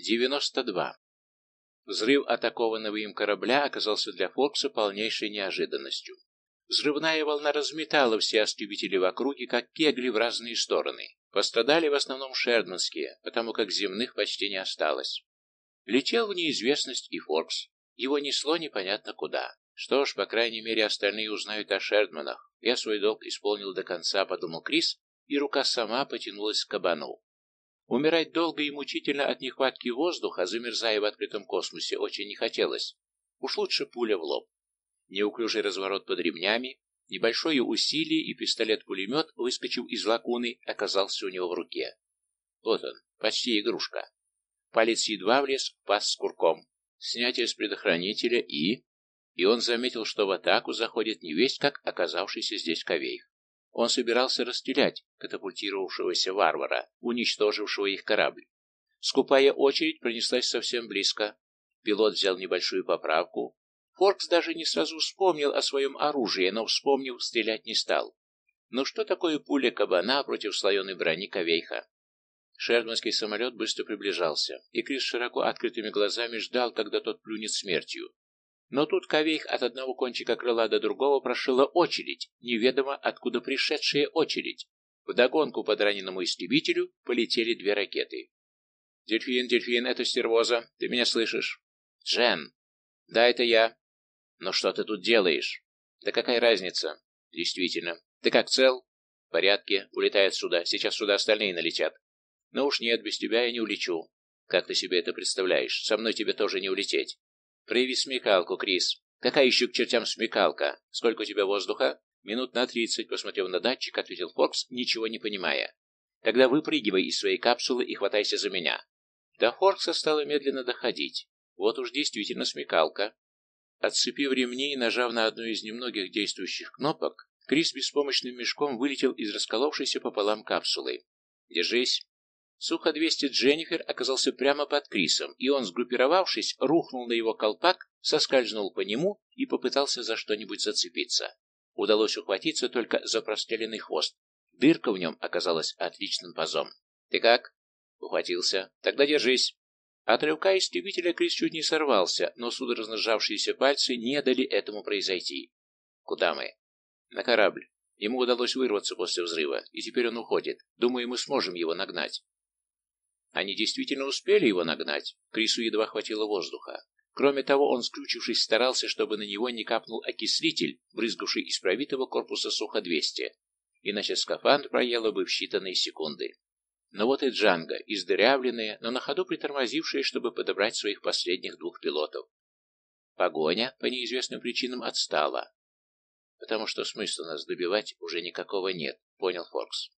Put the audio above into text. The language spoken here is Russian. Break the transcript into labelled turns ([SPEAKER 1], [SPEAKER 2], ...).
[SPEAKER 1] 92. Взрыв атакованного им корабля оказался для Фокса полнейшей неожиданностью. Взрывная волна разметала все остребители в округе, как кегли в разные стороны. Пострадали в основном шердманские, потому как земных почти не осталось. Летел в неизвестность и Форкс. Его несло непонятно куда. Что ж, по крайней мере, остальные узнают о Шердманах. Я свой долг исполнил до конца, подумал Крис, и рука сама потянулась к кабану. Умирать долго и мучительно от нехватки воздуха, замерзая в открытом космосе, очень не хотелось. Уж лучше пуля в лоб. Неуклюжий разворот под ремнями, небольшое усилие, и пистолет-пулемет, выскочив из лакуны, оказался у него в руке. Вот он, почти игрушка. Палец едва влез в паз с курком. Снятие с предохранителя и... И он заметил, что в атаку заходит не весть, как оказавшийся здесь Ковейх. Он собирался расстрелять катапультировавшегося варвара, уничтожившего их корабль. Скупая очередь пронеслась совсем близко. Пилот взял небольшую поправку. Форкс даже не сразу вспомнил о своем оружии, но, вспомнив, стрелять не стал. Но что такое пуля кабана против слоеной брони Ковейха? Шердманский самолет быстро приближался, и Крис широко открытыми глазами ждал, когда тот плюнет смертью. Но тут Ковейх от одного кончика крыла до другого прошила очередь, неведомо откуда пришедшая очередь. Вдогонку под раненому истребителю полетели две ракеты. «Дельфин, дельфин, это стервоза, ты меня слышишь?» «Джен!» «Да, это я». «Но что ты тут делаешь?» «Да какая разница?» «Действительно. Ты как цел?» «В порядке. Улетай отсюда. Сейчас сюда остальные налетят». «Ну уж нет, без тебя я не улечу». «Как ты себе это представляешь? Со мной тебе тоже не улететь». Прояви смекалку, Крис. Какая еще к чертям смекалка? Сколько у тебя воздуха? Минут на тридцать, посмотрев на датчик, ответил Фокс, ничего не понимая. Тогда выпрыгивай из своей капсулы и хватайся за меня. До Форкса стало медленно доходить. Вот уж действительно смекалка. Отцепив ремни и нажав на одну из немногих действующих кнопок, Крис беспомощным мешком вылетел из расколовшейся пополам капсулы. «Держись!» Сухо-200 Дженнифер оказался прямо под Крисом, и он, сгруппировавшись, рухнул на его колпак, соскользнул по нему и попытался за что-нибудь зацепиться. Удалось ухватиться только за простреленный хвост. Дырка в нем оказалась отличным пазом. «Ты как?» «Ухватился. Тогда держись». От рывка истребителя Крис чуть не сорвался, но судорожно сжавшиеся пальцы не дали этому произойти. «Куда мы?» «На корабль. Ему удалось вырваться после взрыва, и теперь он уходит. Думаю, мы сможем его нагнать». Они действительно успели его нагнать. Крису едва хватило воздуха. Кроме того, он, скрючившись, старался, чтобы на него не капнул окислитель, брызгавший из пробитого корпуса Сухо-200, иначе скафандр проело бы в считанные секунды. Но вот и Джанга, издырявленная, но на ходу притормозившая, чтобы подобрать своих последних двух пилотов. Погоня по неизвестным причинам отстала. Потому что смысла нас добивать уже никакого нет, понял Форкс.